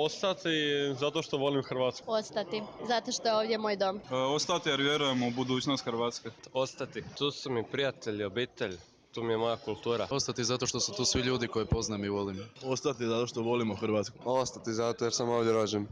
Ostati zato što volim Hrvatsku. Ostati, zato što je ovdje moj dom. E, ostati jer vjerujemo u budućnost Hrvatske. Ostati. Tu su mi prijatelji, obitelj, tu mi je moja kultura. Ostati zato što su tu svi ljudi koje poznam i volim. Ostati zato što volimo Hrvatsku. Ostati zato jer sam ovdje rođen.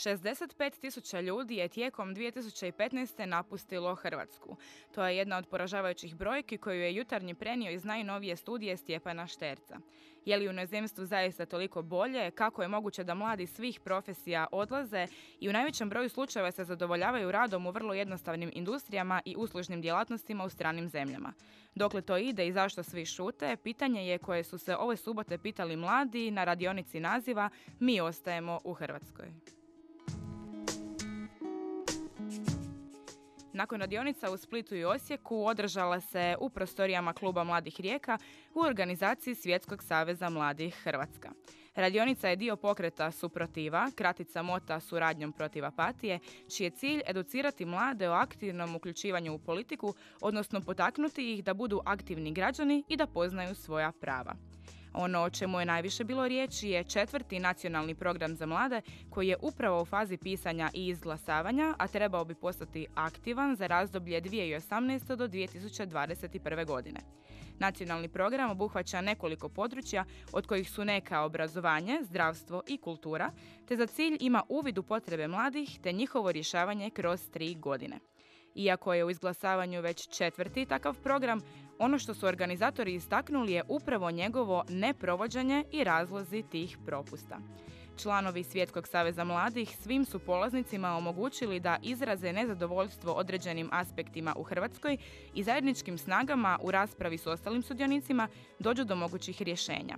65 tisuća ljudi je tijekom 2015. napustilo Hrvatsku. To je jedna od poražavajućih brojki koju je jutarnji prenio iz najnovije studije Stjepana Šterca. Je li u inozemstvu zaista toliko bolje? Kako je moguće da mladi svih profesija odlaze i u najvećem broju slučajeva se zadovoljavaju radom u vrlo jednostavnim industrijama i uslužnim djelatnostima u stranim zemljama? Dokle to ide i zašto svi šute? Pitanje je koje su se ove subote pitali mladi na radionici naziva Mi ostajemo u Hrvatskoj. Nakon radionica u Splitu i Osijeku održala se u prostorijama Kluba Mladih Rijeka u organizaciji Svjetskog saveza Mladih Hrvatska. Radionica je dio pokreta Suprotiva, kratica mota suradnjom protiv apatije, čiji je cilj educirati mlade o aktivnom uključivanju u politiku, odnosno potaknuti ih da budu aktivni građani i da poznaju svoja prava. Ono o čemu je najviše bilo riječi je četvrti nacionalni program za mlade koji je upravo u fazi pisanja i izglasavanja, a trebao bi postati aktivan za razdoblje 2018. do 2021. godine. Nacionalni program obuhvaća nekoliko područja od kojih su neka obrazovanje, zdravstvo i kultura, te za cilj ima uvid u potrebe mladih te njihovo rješavanje kroz tri godine. Iako je u izglasavanju već četvrti takav program, ono što su organizatori istaknuli je upravo njegovo neprovođenje i razlozi tih propusta. Članovi Svjetskog saveza mladih svim su polaznicima omogućili da izraze nezadovoljstvo određenim aspektima u Hrvatskoj i zajedničkim snagama u raspravi s ostalim sudionicima dođu do mogućih rješenja.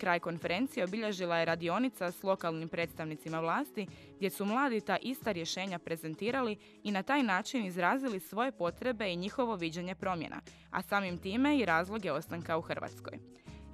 Kraj konferencije obilježila je radionica s lokalnim predstavnicima vlasti gdje su mladi ta ista rješenja prezentirali i na taj način izrazili svoje potrebe i njihovo viđenje promjena, a samim time i razloge ostanka u Hrvatskoj.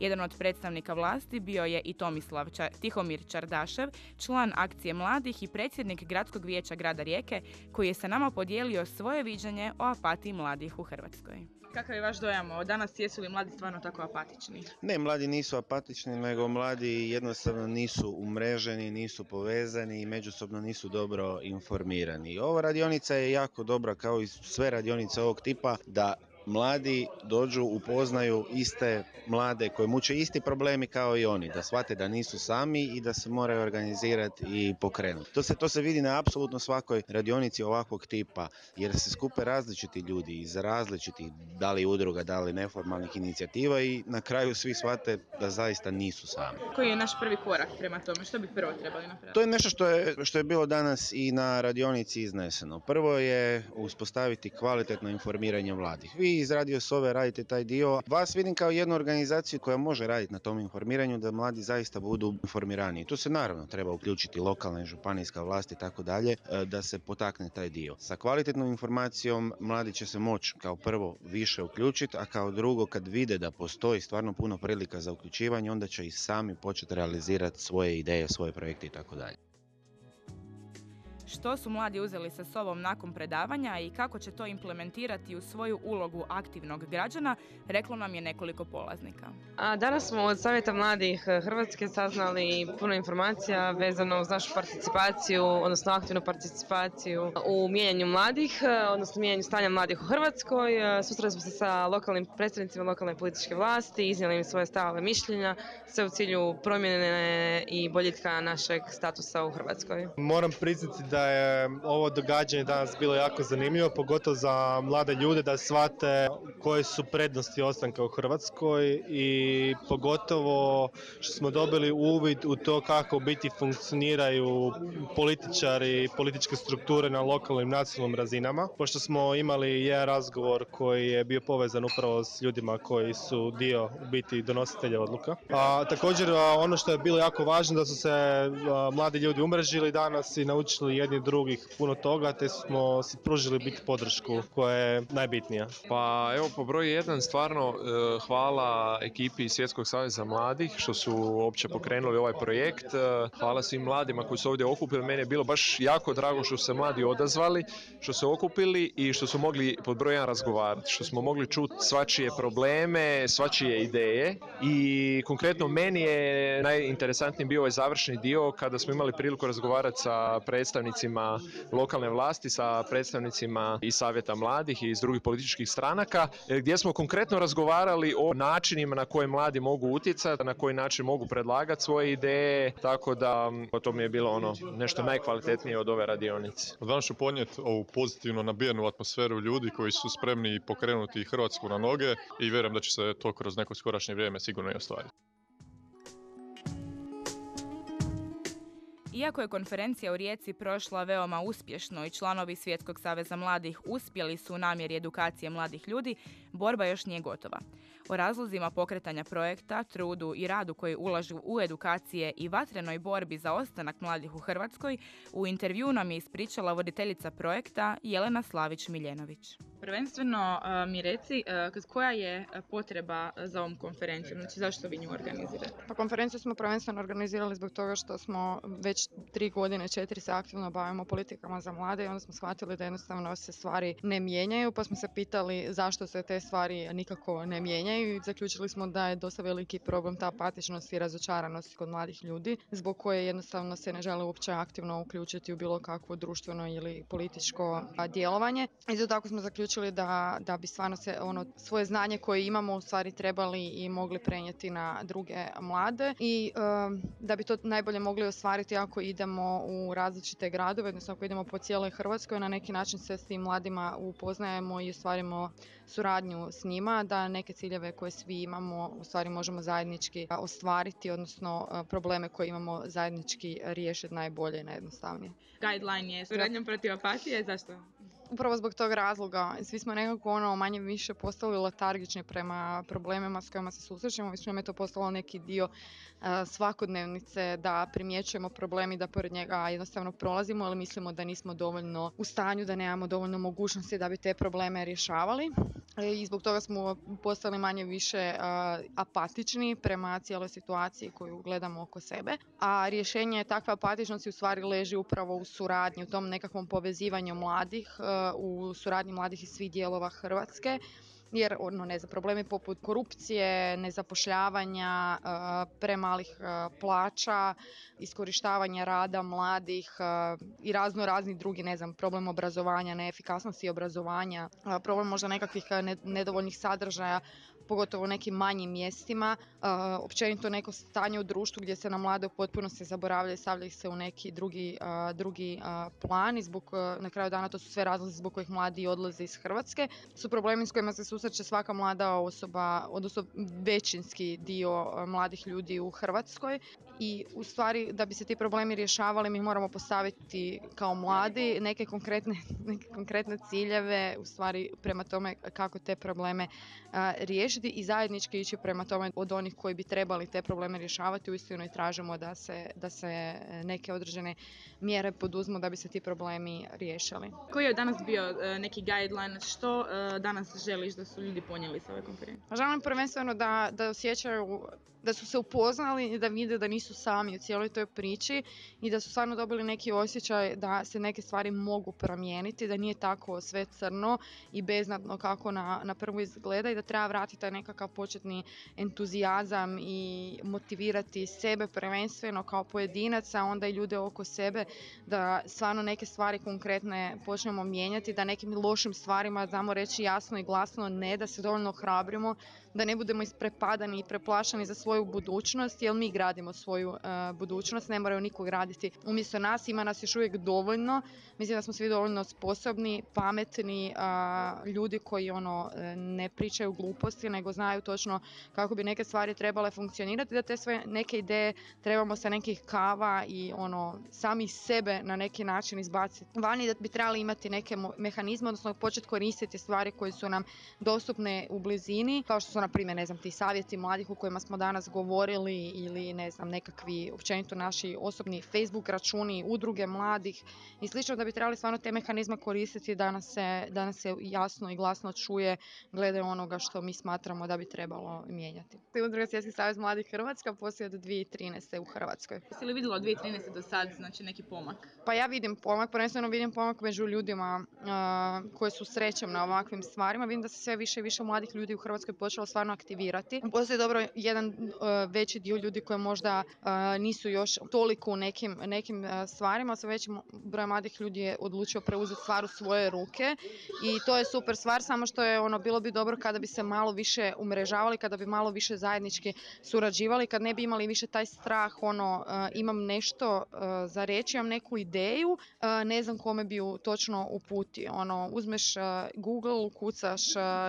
Jedan od predstavnika vlasti bio je i Tomislav Tihomir Čardašev, član akcije mladih i predsjednik Gradskog vijeća grada Rijeke, koji je sa nama podijelio svoje viđenje o apatiji mladih u Hrvatskoj. Kakav je vaš dojam o danas? Jesu li mladi stvarno tako apatični? Ne, mladi nisu apatični, nego mladi jednostavno nisu umreženi, nisu povezani i međusobno nisu dobro informirani. Ova radionica je jako dobra kao i sve radionice ovog tipa da mladi dođu, upoznaju iste mlade koji muče isti problemi kao i oni, da shvate da nisu sami i da se moraju organizirati i pokrenuti. To se, to se vidi na apsolutno svakoj radionici ovakvog tipa, jer se skupe različiti ljudi iz različitih, da li udruga, da li neformalnih inicijativa i na kraju svi shvate da zaista nisu sami. Koji je naš prvi korak prema tome? Što bi prvo trebali napraviti? To je nešto što je, što je bilo danas i na radionici izneseno. Prvo je uspostaviti kvalitetno informiranje mladih. Vi iz Radio Sove radite taj dio. Vas vidim kao jednu organizaciju koja može raditi na tom informiranju da mladi zaista budu informirani. Tu se naravno treba uključiti lokalna i županijska vlast i tako dalje e, da se potakne taj dio. Sa kvalitetnom informacijom mladi će se moći kao prvo više uključiti, a kao drugo kad vide da postoji stvarno puno prilika za uključivanje, onda će i sami početi realizirati svoje ideje, svoje projekte i tako dalje. Što su mladi uzeli sa sobom nakon predavanja i kako će to implementirati u svoju ulogu aktivnog građana, reklo nam je nekoliko polaznika. A danas smo od Savjeta mladih Hrvatske saznali puno informacija vezano uz našu participaciju, odnosno aktivnu participaciju u mijenjanju mladih, odnosno mijenjanju stanja mladih u Hrvatskoj. Susreli smo se sa lokalnim predstavnicima lokalne političke vlasti, iznijeli im svoje stavove mišljenja, sve u cilju promjene i boljitka našeg statusa u Hrvatskoj. Moram priznati da je ovo događanje danas bilo jako zanimljivo, pogotovo za mlade ljude da shvate koje su prednosti ostanka u Hrvatskoj i pogotovo što smo dobili uvid u to kako biti funkcioniraju političari i političke strukture na lokalnim nacionalnim razinama. Pošto smo imali jedan razgovor koji je bio povezan upravo s ljudima koji su dio biti donositelja odluka. A, također ono što je bilo jako važno da su se mladi ljudi umrežili danas i naučili jedni drugih puno toga, te smo si pružili biti podršku koja je najbitnija. Pa evo po broju jedan stvarno e, hvala ekipi Svjetskog saveza mladih što su uopće pokrenuli ovaj projekt. E, Hvala svim mladima koji su ovdje okupili. Meni je bilo baš jako drago što su se mladi odazvali, što su okupili i što su mogli pod broj jedan razgovarati, što smo mogli čuti svačije probleme, svačije ideje i konkretno meni je najinteresantniji bio ovaj završni dio kada smo imali priliku razgovarati sa predstavnicima lokalne vlasti, sa predstavnicima i savjeta mladih i iz drugih političkih stranaka, e, gdje smo konkretno razgovarali o načinima na koje mladi mogu utjecati, na koji način mogu predlagati svoje ideje, tako da to mi je bilo ono nešto najkvalitetnije od ove radionice. Danas ću ponijeti ovu pozitivno nabijenu atmosferu ljudi koji su spremni pokrenuti Hrvatsku na noge i vjerujem da će se to kroz neko skorašnje vrijeme sigurno i ostvariti. Iako je konferencija u Rijeci prošla veoma uspješno i članovi Svjetskog saveza mladih uspjeli su u namjeri edukacije mladih ljudi, borba još nije gotova. O razlozima pokretanja projekta, trudu i radu koji ulažu u edukacije i vatrenoj borbi za ostanak mladih u Hrvatskoj, u intervju nam je ispričala voditeljica projekta Jelena Slavić-Miljenović. Prvenstveno mi reci koja je potreba za ovom konferencijom, znači zašto vi nju organizirate? Pa konferenciju smo prvenstveno organizirali zbog toga što smo već tri godine, četiri se aktivno bavimo politikama za mlade i onda smo shvatili da jednostavno se stvari ne mijenjaju, pa smo se pitali zašto se te stvari nikako ne mijenjaju i zaključili smo da je dosta veliki problem ta apatičnost i razočaranost kod mladih ljudi, zbog koje jednostavno se ne žele uopće aktivno uključiti u bilo kakvo društveno ili političko djelovanje. Isto tako smo zaključili da, da bi stvarno se ono svoje znanje koje imamo u stvari trebali i mogli prenijeti na druge mlade i um, da bi to najbolje mogli ostvariti ako idemo u različite gradove, odnosno ako idemo po cijeloj Hrvatskoj, na neki način se s tim mladima upoznajemo i ostvarimo suradnju s njima, da neke ciljeve koje svi imamo u stvari možemo zajednički ostvariti, odnosno probleme koje imamo zajednički riješiti najbolje i najjednostavnije. Guideline je suradnjom protiv apatije, zašto? Upravo zbog tog razloga svi smo nekako ono manje više postali letargični prema problemima s kojima se susrećemo. Više nam je to postalo neki dio a, svakodnevnice da primjećujemo problem i da pored njega jednostavno prolazimo, ali mislimo da nismo dovoljno u stanju, da nemamo dovoljno mogućnosti da bi te probleme rješavali. E, I zbog toga smo postali manje više a, apatični prema cijeloj situaciji koju gledamo oko sebe. A rješenje takve apatičnosti u stvari leži upravo u suradnji, u tom nekakvom povezivanju mladih, u suradnji mladih iz svih dijelova Hrvatske jer ono, ne znam, problemi poput korupcije, nezapošljavanja, uh, premalih uh, plaća, iskorištavanja rada mladih uh, i razno razni drugi, ne znam, problem obrazovanja, neefikasnosti obrazovanja, problem možda nekakvih nedovoljnih sadržaja pogotovo u nekim manjim mjestima, općenito neko stanje u društvu gdje se na mlade u potpunosti zaboravlja i stavlja se u neki drugi, drugi plan i zbog, na kraju dana to su sve razlozi zbog kojih mladi odlaze iz Hrvatske. Su problemi s kojima se susreće svaka mlada osoba, odnosno većinski dio mladih ljudi u Hrvatskoj i u stvari da bi se ti problemi rješavali mi moramo postaviti kao mladi neke konkretne, neke konkretne ciljeve u stvari prema tome kako te probleme a, riješiti i zajednički ići prema tome od onih koji bi trebali te probleme rješavati uistinu i tražimo da se, da se neke određene mjere poduzmu da bi se ti problemi riješili. Koji je danas bio e, neki guideline, što e, danas želiš da su ljudi ponijeli s ove konferencije? Želim prvenstveno da, da osjećaju da su se upoznali i da vide da nisu sami u cijeloj toj priči i da su stvarno dobili neki osjećaj da se neke stvari mogu promijeniti, da nije tako sve crno i beznadno kako na, na prvu izgleda i da treba vratiti taj nekakav početni entuzijazam i motivirati sebe prvenstveno kao pojedinaca, onda i ljude oko sebe da stvarno neke stvari konkretne počnemo mijenjati, da nekim lošim stvarima znamo reći jasno i glasno ne, da se dovoljno hrabrimo, da ne budemo isprepadani i preplašeni za svoju budućnost, jer mi gradimo svoju uh, budućnost, ne moraju niko graditi umjesto nas, ima nas još uvijek dovoljno, mislim da smo svi dovoljno sposobni, pametni ljudi koji ono ne pričaju gluposti, nego znaju točno kako bi neke stvari trebale funkcionirati, da te sve neke ideje trebamo sa nekih kava i ono sami sebe na neki način izbaciti vani, da bi trebali imati neke mehanizme, odnosno početi koristiti stvari koje su nam dostupne u blizini, kao što su na primjer, ne znam, ti savjeti mladih o kojima smo danas govorili ili ne znam, nekakvi općenito naši osobni Facebook računi, udruge mladih i slično da bi trebali stvarno te mehanizme koristiti da nas se, da nas se jasno i glasno čuje glede onoga što mi smatramo da bi trebalo mijenjati. Udruga Svjetski savez mladih Hrvatska poslije od 2013. u Hrvatskoj. Jesi li vidjela od 2013. do sad znači neki pomak? Pa ja vidim pomak, prvenstveno vidim pomak među ljudima uh, koji su srećom na ovakvim stvarima. Vidim da se sve više i više mladih ljudi u Hrvatskoj počelo stvarno aktivirati. Postoji dobro jedan uh, veći dio ljudi koji možda uh, nisu još toliko u nekim, nekim uh, stvarima, sve veći broj mladih ljudi je odlučio preuzeti stvar u svoje ruke i to je super stvar, samo što je ono bilo bi dobro kada bi se malo više umrežavali, kada bi malo više zajednički surađivali, kad ne bi imali više taj strah, ono, uh, imam nešto uh, za reći, imam neku ideju, uh, ne znam kome bi ju točno uputio. Ono, uzmeš Google, kucaš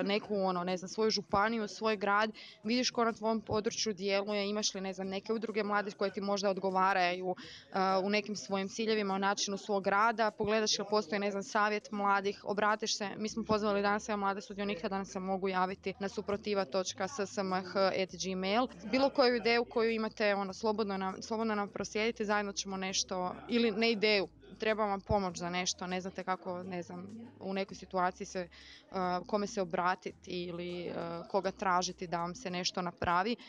neku, ono, ne znam, svoju županiju, svoj grad, vidiš ko na tvom području djeluje, imaš li, ne znam, neke udruge mladih koje ti možda odgovaraju u nekim svojim ciljevima, o načinu svog rada, pogledaš li postoji, ne znam, savjet mladih, obratiš se, mi smo pozvali danas evo mlade sudionike da nam se mogu javiti na suprotiva.ssmh.gmail. Bilo koju ideju koju imate, ono, slobodno nam, slobodno nam proslijedite, zajedno ćemo nešto, ili ne ideju, treba vam pomoć za nešto, ne znate kako, ne znam, u nekoj situaciji se, uh, kome se obratiti ili uh, koga tražiti da vam se nešto napravi, uh,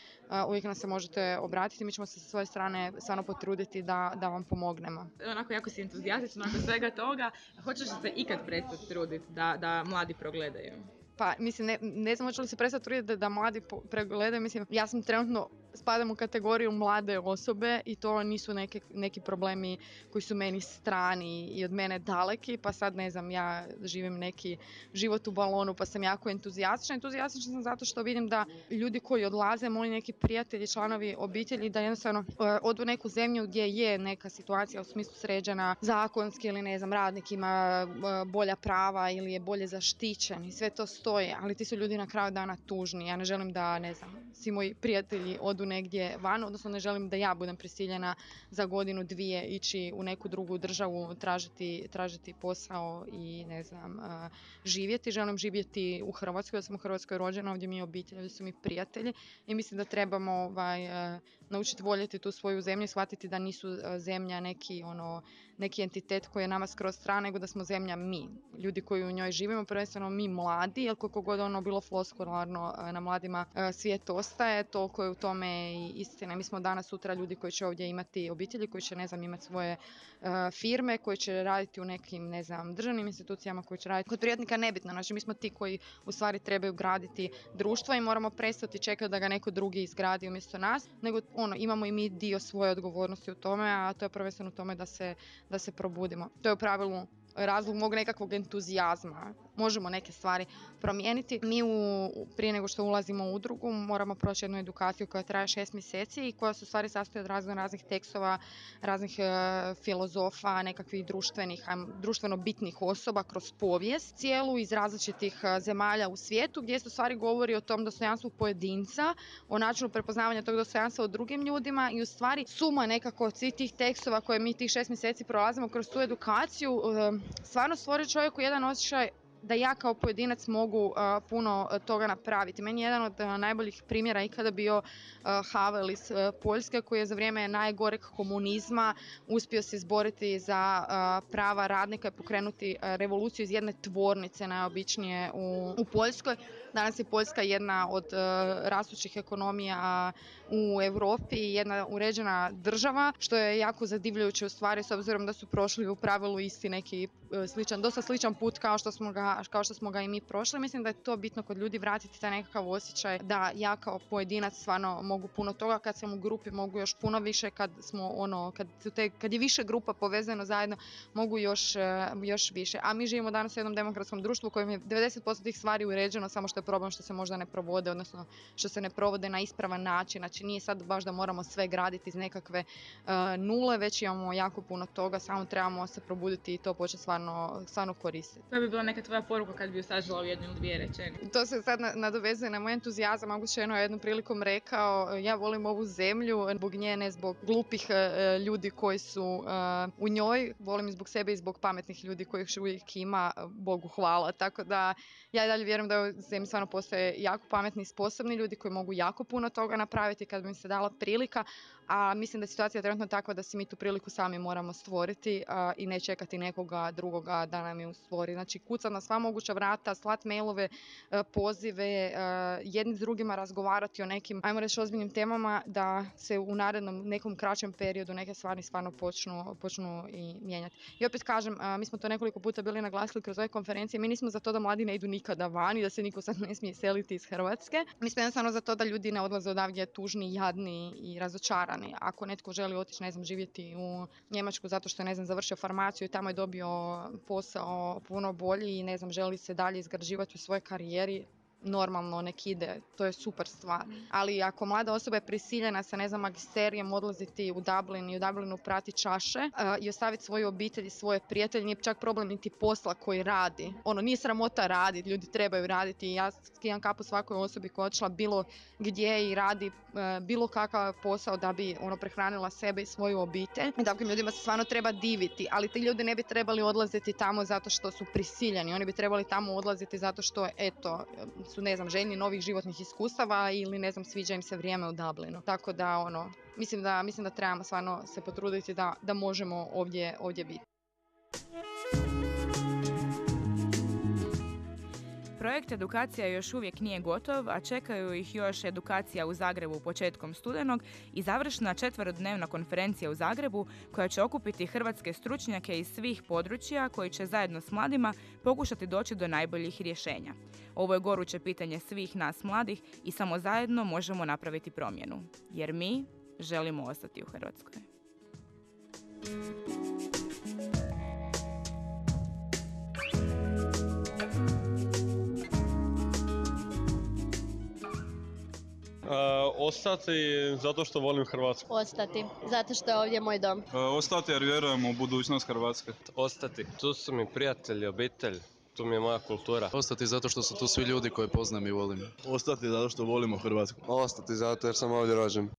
uvijek nam se možete obratiti, mi ćemo se sa svoje strane stvarno potruditi da, da vam pomognemo. Onako jako si entuzijastična nakon svega toga. Hoćeš se ikad prestati truditi da, da mladi progledaju? Pa, mislim, ne, ne znam hoće li se prestati truditi da, da mladi pregledaju, mislim, ja sam trenutno spadam u kategoriju mlade osobe i to nisu neke, neki problemi koji su meni strani i od mene daleki, pa sad ne znam, ja živim neki život u balonu pa sam jako entuzijastična. Entuzijastična sam zato što vidim da ljudi koji odlaze, moji neki prijatelji, članovi obitelji, da jednostavno e, odu neku zemlju gdje je neka situacija u smislu sređena zakonski ili ne znam, radnik ima e, bolja prava ili je bolje zaštićen i sve to stoji, ali ti su ljudi na kraju dana tužni. Ja ne želim da, ne znam, svi moji prijatelji odu negdje van, odnosno ne želim da ja budem prisiljena za godinu, dvije ići u neku drugu državu tražiti, tražiti posao i ne znam, uh, živjeti. Želim živjeti u Hrvatskoj, ja sam u Hrvatskoj rođena, ovdje mi je obitelj, ovdje su mi prijatelji i mislim da trebamo ovaj, uh, naučiti voljeti tu svoju zemlju i shvatiti da nisu uh, zemlja neki ono neki entitet koji je nama skroz stran, nego da smo zemlja mi, ljudi koji u njoj živimo, prvenstveno mi mladi, jer koliko god ono bilo floskularno e, na mladima e, svijet ostaje, toliko je u tome i istina. Mi smo danas sutra ljudi koji će ovdje imati obitelji, koji će ne znam imati svoje e, firme, koji će raditi u nekim ne znam državnim institucijama, koji će raditi kod privatnika nebitno. Znači mi smo ti koji u stvari trebaju graditi društvo i moramo prestati čekati da ga neko drugi izgradi umjesto nas, nego ono imamo i mi dio svoje odgovornosti u tome, a to je prvenstveno u tome da se da se probudimo. To je u pravilu razlog mog nekakvog entuzijazma. Možemo neke stvari promijeniti. Mi u, prije nego što ulazimo u udrugu moramo proći jednu edukaciju koja traje šest mjeseci i koja se u stvari sastoji od razno raznih tekstova, raznih e, filozofa, nekakvih društvenih, društveno bitnih osoba kroz povijest, cijelu iz različitih e, zemalja u svijetu gdje se u stvari govori o tom dostojanstvu pojedinca, o načinu prepoznavanja tog dostojanstva u drugim ljudima i u stvari suma nekako svih tih tekstova koje mi tih šest mjeseci prolazimo kroz tu edukaciju e, stvarno stvori čovjeku jedan osjećaj da ja kao pojedinac mogu uh, puno toga napraviti. Meni je jedan od uh, najboljih primjera ikada bio uh, Havel iz Poljske koji je za vrijeme najgoreg komunizma uspio se izboriti za prava radnika i pokrenuti revoluciju iz jedne tvornice najobičnije u, u Poljskoj. Danas je Poljska jedna od rastućih ekonomija u Europi i jedna uređena država, što je jako zadivljujuće u stvari s obzirom da su prošli u pravilu isti neki sličan, dosta sličan put kao što smo ga kao što smo ga i mi prošli. Mislim da je to bitno kod ljudi vratiti taj nekakav osjećaj da ja kao pojedinac stvarno mogu puno toga, kad sam u grupi mogu još puno više, kad smo ono, kad, te, kad je više grupa povezano zajedno mogu još, e, još više. A mi živimo danas u jednom demokratskom društvu u kojem je 90% tih stvari uređeno, samo što je problem što se možda ne provode, odnosno što se ne provode na ispravan način. Znači nije sad baš da moramo sve graditi iz nekakve uh, nule, već imamo jako puno toga, samo trebamo se probuditi i to početi stvarno, stvarno koristiti. To bi bila neka tvoja poruka kad bi ju sažela u jednu ili dvije rečenice. To se sad na- nadovezuje na moj entuzijazam. Agušeno je jednom prilikom rekao, ja volim ovu zemlju zbog nje, ne zbog glupih e, ljudi koji su e, u njoj. Volim i zbog sebe i zbog pametnih ljudi kojih uvijek ima, Bogu hvala. Tako da ja i dalje vjerujem da u zemlji stvarno postoje jako pametni i sposobni ljudi koji mogu jako puno toga napraviti kad bi im se dala prilika, a mislim da je situacija trenutno takva da si mi tu priliku sami moramo stvoriti i ne čekati nekoga drugoga da nam ju stvori. Znači kucat na sva moguća vrata, slat mailove, e, pozive, e, jedni s drugima razgovarati o nekim, ajmo reći, ozbiljnim temama da se u narednom nekom kraćem periodu neke stvari stvarno počnu, počnu i mijenjati. I opet kažem, a, mi smo to nekoliko puta bili naglasili kroz ove konferencije, mi nismo za to da mladi ne idu nikada van i da se niko sad ne smije seliti iz Hrvatske. Mi smo jednostavno za to da ljudi ne odlaze odavdje tužni, jadni i razočarani. Ako netko želi otići, ne znam, živjeti u Njemačku zato što je, ne znam, završio farmaciju i tamo je dobio posao puno bolji i, ne znam, želi se dalje izgrađivati u svojoj karijeri, normalno nek ide, to je super stvar. Ali ako mlada osoba je prisiljena sa ne znam magisterijem odlaziti u Dublin i u Dublinu prati čaše uh, i ostaviti svoju obitelj i svoje prijatelje, nije čak problem niti posla koji radi. Ono, nije sramota raditi, ljudi trebaju raditi i ja skijam kapu svakoj osobi koja je otišla bilo gdje i radi uh, bilo kakav posao da bi ono prehranila sebe i svoju obitelj. I takvim ljudima se stvarno treba diviti, ali ti ljudi ne bi trebali odlaziti tamo zato što su prisiljeni, oni bi trebali tamo odlaziti zato što, eto, su ne znam željni novih životnih iskustava ili ne znam sviđa im se vrijeme u Dublinu. Tako da ono mislim da mislim da trebamo stvarno se potruditi da, da možemo ovdje ovdje biti. Projekt edukacija još uvijek nije gotov, a čekaju ih još edukacija u Zagrebu početkom studenog i završna četverodnevna konferencija u Zagrebu koja će okupiti hrvatske stručnjake iz svih područja koji će zajedno s mladima pokušati doći do najboljih rješenja. Ovo je goruće pitanje svih nas mladih i samo zajedno možemo napraviti promjenu. Jer mi želimo ostati u Hrvatskoj. Ostati zato što volim Hrvatsku. Ostati, zato što je ovdje moj dom. E, ostati jer vjerujemo u budućnost Hrvatske. Ostati. Tu su mi prijatelji, obitelj, tu mi je moja kultura. Ostati zato što su tu svi ljudi koje poznam i volim. Ostati zato što volimo Hrvatsku. Ostati zato jer sam ovdje rođen.